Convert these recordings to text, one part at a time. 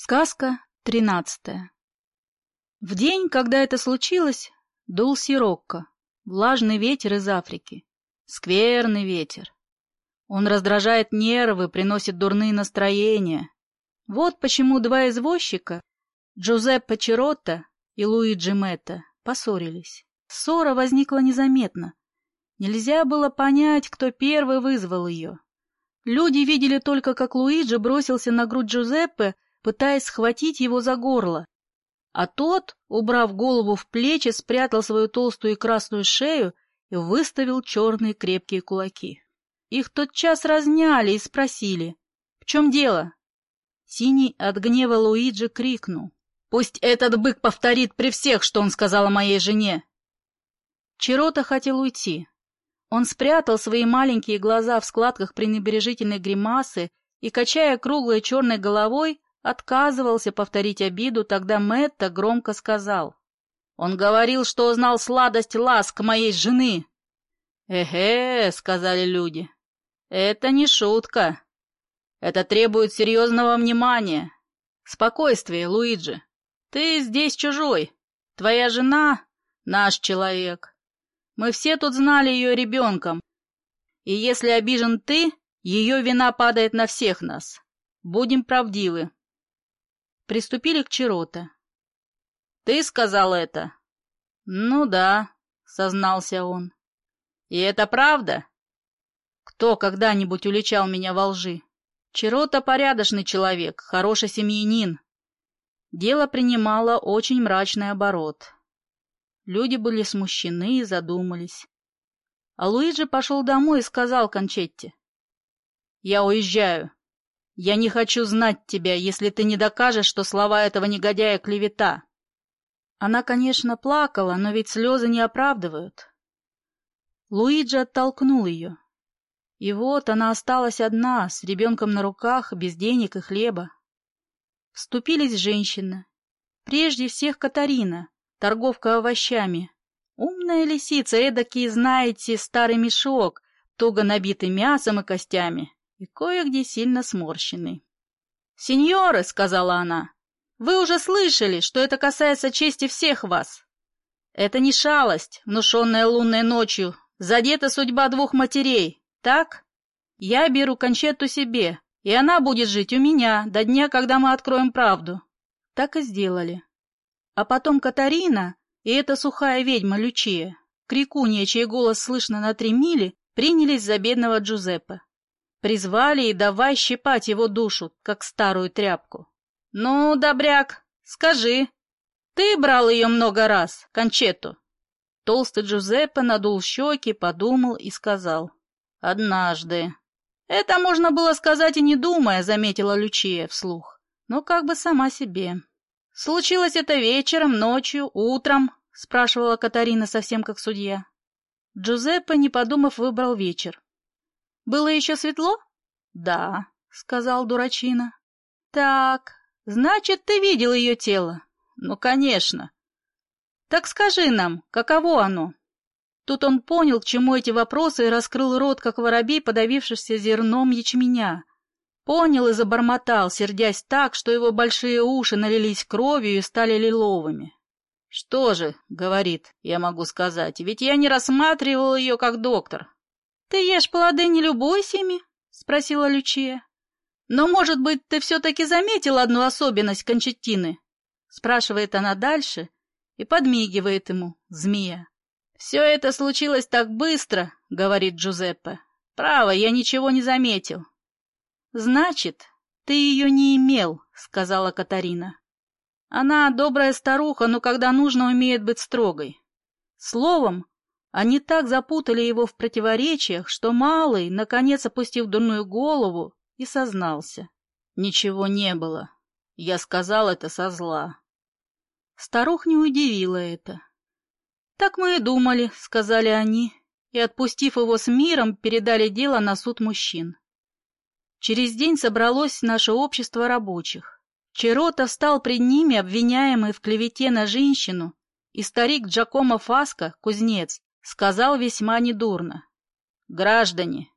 Сказка тринадцатая В день, когда это случилось, дул сирокко, влажный ветер из Африки. Скверный ветер. Он раздражает нервы, приносит дурные настроения. Вот почему два извозчика, Джузеппе Чиротто и Луиджи Метта, поссорились. Ссора возникла незаметно. Нельзя было понять, кто первый вызвал ее. Люди видели только, как Луиджи бросился на грудь Джузеппе, пытаясь схватить его за горло. А тот, убрав голову в плечи, спрятал свою толстую и красную шею и выставил черные крепкие кулаки. Их тотчас разняли и спросили, «В чем дело?» Синий от гнева Луиджи крикнул, «Пусть этот бык повторит при всех, что он сказал о моей жене!» Чирота хотел уйти. Он спрятал свои маленькие глаза в складках пренебрежительной гримасы и, качая круглой черной головой, отказывался повторить обиду, тогда Мэтта громко сказал. «Он говорил, что узнал сладость ласк моей жены!» «Эхе!» — сказали люди. «Это не шутка. Это требует серьезного внимания. Спокойствие, Луиджи. Ты здесь чужой. Твоя жена — наш человек. Мы все тут знали ее ребенком. И если обижен ты, ее вина падает на всех нас. Будем правдивы. Приступили к Чирота. «Ты сказал это?» «Ну да», — сознался он. «И это правда?» «Кто когда-нибудь уличал меня во лжи?» Чирота порядочный человек, хороший семьянин. Дело принимало очень мрачный оборот. Люди были смущены и задумались. А Луиджи пошел домой и сказал Кончетте. «Я уезжаю. Я не хочу знать тебя, если ты не докажешь, что слова этого негодяя клевета. Она, конечно, плакала, но ведь слезы не оправдывают. Луиджи оттолкнул ее. И вот она осталась одна, с ребенком на руках, без денег и хлеба. Вступились женщины. Прежде всех Катарина, торговка овощами. Умная лисица, эдакий, знаете, старый мешок, туго набитый мясом и костями и кое-где сильно сморщенный. «Сеньоры», — сказала она, — «вы уже слышали, что это касается чести всех вас. Это не шалость, внушенная лунной ночью, задета судьба двух матерей, так? Я беру кончету себе, и она будет жить у меня до дня, когда мы откроем правду». Так и сделали. А потом Катарина и эта сухая ведьма Лючия, крикунья, чей голос слышно на три мили, принялись за бедного Джузеппе. Призвали и давай щипать его душу, как старую тряпку. «Ну, добряк, скажи, ты брал ее много раз, Кончету?» Толстый Джузеппе надул щеки, подумал и сказал. «Однажды». «Это можно было сказать и не думая», — заметила Лючия вслух. «Но как бы сама себе». «Случилось это вечером, ночью, утром?» — спрашивала Катарина совсем как судья. Джузеппе, не подумав, выбрал вечер. Было еще светло? Да, сказал дурачина. Так, значит, ты видел ее тело? Ну, конечно. Так скажи нам, каково оно? Тут он понял, к чему эти вопросы, и раскрыл рот, как воробей, подавившийся зерном ячменя. Понял и забормотал, сердясь так, что его большие уши налились кровью и стали лиловыми. «Что же, — говорит, — я могу сказать, ведь я не рассматривал ее как доктор. — Ты ешь плоды, не любуйся ими? — спросила Лючия. — Но, может быть, ты все-таки заметил одну особенность Кончеттины? — спрашивает она дальше и подмигивает ему, змея. — Все это случилось так быстро, — говорит Джузеппе. — Право, я ничего не заметил. — Значит, ты ее не имел, — сказала Катарина. Она добрая старуха, но когда нужно, умеет быть строгой. Словом, они так запутали его в противоречиях, что Малый, наконец опустив дурную голову, и сознался. Ничего не было. Я сказал это со зла. Старух не удивило это. «Так мы и думали», — сказали они, и, отпустив его с миром, передали дело на суд мужчин. Через день собралось наше общество рабочих. Черота стал пред ними, обвиняемый в клевете на женщину, и старик Джакомо Фаско, кузнец, сказал весьма недурно. «Граждане,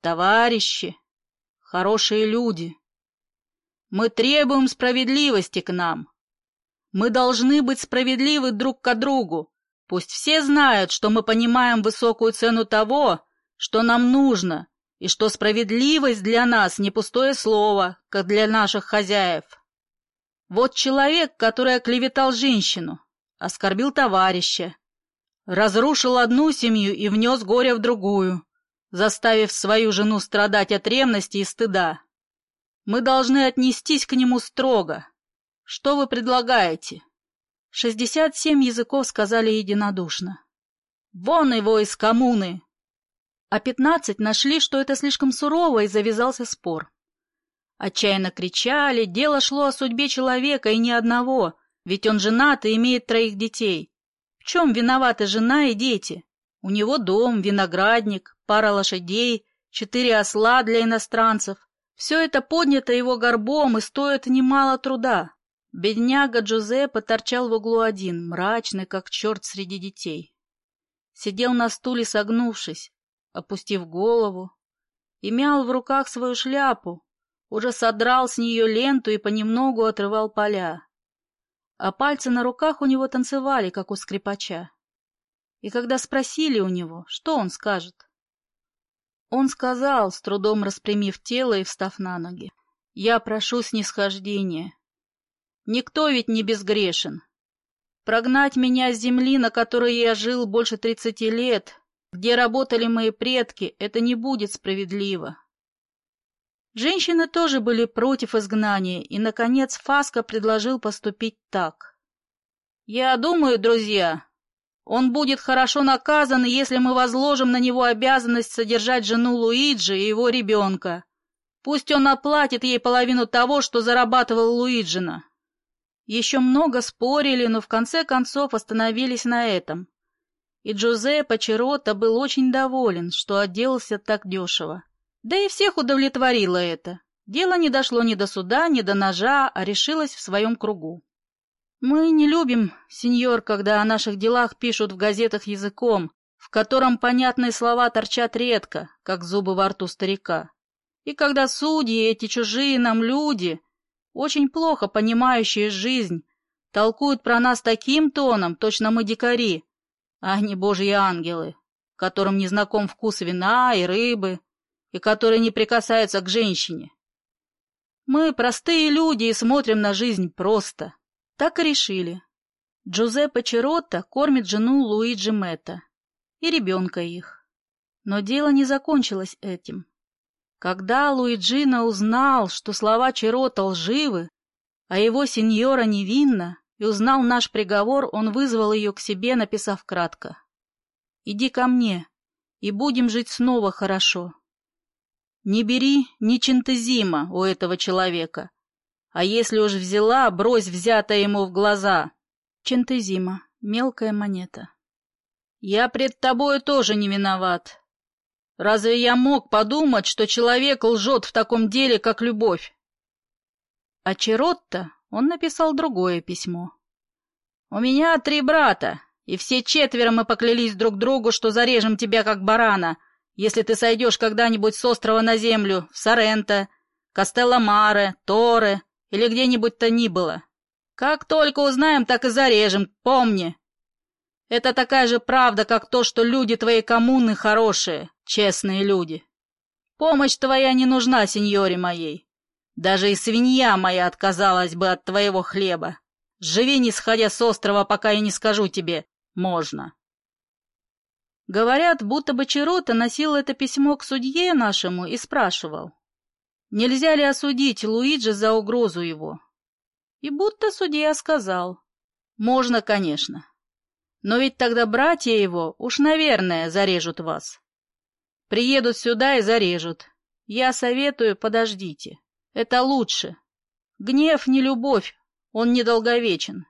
товарищи, хорошие люди, Мы требуем справедливости к нам. Мы должны быть справедливы друг к другу. Пусть все знают, что мы понимаем высокую цену того, что нам нужно, и что справедливость для нас не пустое слово, как для наших хозяев. Вот человек, который оклеветал женщину, оскорбил товарища, разрушил одну семью и внес горе в другую, заставив свою жену страдать от ревности и стыда. Мы должны отнестись к нему строго. Что вы предлагаете? Шестьдесят семь языков сказали единодушно. Вон его из коммуны! А пятнадцать нашли, что это слишком сурово, и завязался спор. Отчаянно кричали, дело шло о судьбе человека и ни одного, ведь он женат и имеет троих детей. Чем виноваты жена и дети? У него дом, виноградник, пара лошадей, четыре осла для иностранцев. Все это поднято его горбом и стоит немало труда. Бедняга Джузеппе торчал в углу один, мрачный, как черт среди детей. Сидел на стуле, согнувшись, опустив голову, и мял в руках свою шляпу, уже содрал с нее ленту и понемногу отрывал поля. А пальцы на руках у него танцевали, как у скрипача. И когда спросили у него, что он скажет? Он сказал, с трудом распрямив тело и встав на ноги, «Я прошу снисхождения, Никто ведь не безгрешен. Прогнать меня с земли, на которой я жил больше тридцати лет, где работали мои предки, это не будет справедливо. Женщины тоже были против изгнания, и, наконец, Фаска предложил поступить так. «Я думаю, друзья, он будет хорошо наказан, если мы возложим на него обязанность содержать жену Луиджи и его ребенка. Пусть он оплатит ей половину того, что зарабатывал Луиджина». Еще много спорили, но в конце концов остановились на этом. И Джузеппе Чирота был очень доволен, что отделался так дешево. Да и всех удовлетворило это. Дело не дошло ни до суда, ни до ножа, а решилось в своем кругу. Мы не любим, сеньор, когда о наших делах пишут в газетах языком, в котором понятные слова торчат редко, как зубы во рту старика. И когда судьи, эти чужие нам люди, очень плохо понимающие жизнь, толкуют про нас таким тоном, точно мы дикари, а не божьи ангелы, которым не знаком вкус вина и рыбы, и которые не прикасаются к женщине. Мы простые люди и смотрим на жизнь просто. Так и решили. Джузеппе Чиротто кормит жену Луиджи Мэтта и ребенка их. Но дело не закончилось этим. Когда Луиджино узнал, что слова Чирота лживы, а его сеньора невинна, и узнал наш приговор, он вызвал ее к себе, написав кратко. «Иди ко мне, и будем жить снова хорошо. Не бери ни чентезима у этого человека, а если уж взяла, брось взятое ему в глаза». Чентезима, мелкая монета. «Я пред тобою тоже не виноват, Разве я мог подумать, что человек лжет в таком деле, как любовь? А Чиротто он написал другое письмо. «У меня три брата, и все четверо мы поклялись друг другу, что зарежем тебя, как барана, если ты сойдешь когда-нибудь с острова на землю, в Соренто, Кастелло-Маре, Торе или где-нибудь то ни было. Как только узнаем, так и зарежем, помни. Это такая же правда, как то, что люди твоей коммуны хорошие, честные люди. Помощь твоя не нужна, сеньоре моей. Даже и свинья моя отказалась бы от твоего хлеба. Живи, не сходя с острова, пока я не скажу тебе «можно». Говорят, будто бы Чирота носил это письмо к судье нашему и спрашивал, нельзя ли осудить Луиджи за угрозу его. И будто судья сказал, можно, конечно. Но ведь тогда братья его уж, наверное, зарежут вас. Приедут сюда и зарежут. Я советую, подождите. Это лучше. Гнев не любовь, он недолговечен.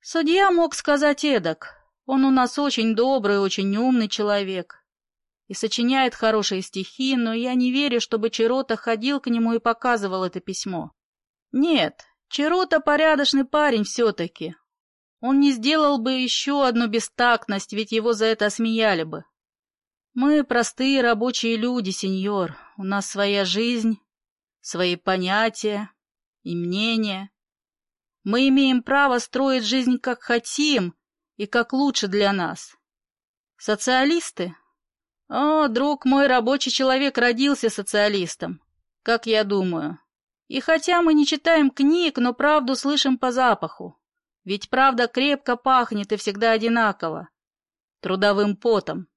Судья мог сказать эдак. Он у нас очень добрый, очень умный человек. И сочиняет хорошие стихи, но я не верю, чтобы Чирота ходил к нему и показывал это письмо. Нет, Чирота порядочный парень все-таки. Он не сделал бы еще одну бестактность, ведь его за это осмеяли бы. Мы простые рабочие люди, сеньор, у нас своя жизнь, свои понятия и мнения. Мы имеем право строить жизнь как хотим и как лучше для нас. Социалисты? О, друг мой, рабочий человек родился социалистом, как я думаю. И хотя мы не читаем книг, но правду слышим по запаху. Ведь правда крепко пахнет и всегда одинаково. Трудовым потом.